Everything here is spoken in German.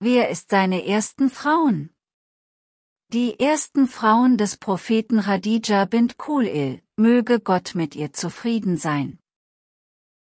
Wer ist seine ersten Frauen? Die ersten Frauen des Propheten Radija bint Kulil, möge Gott mit ihr zufrieden sein.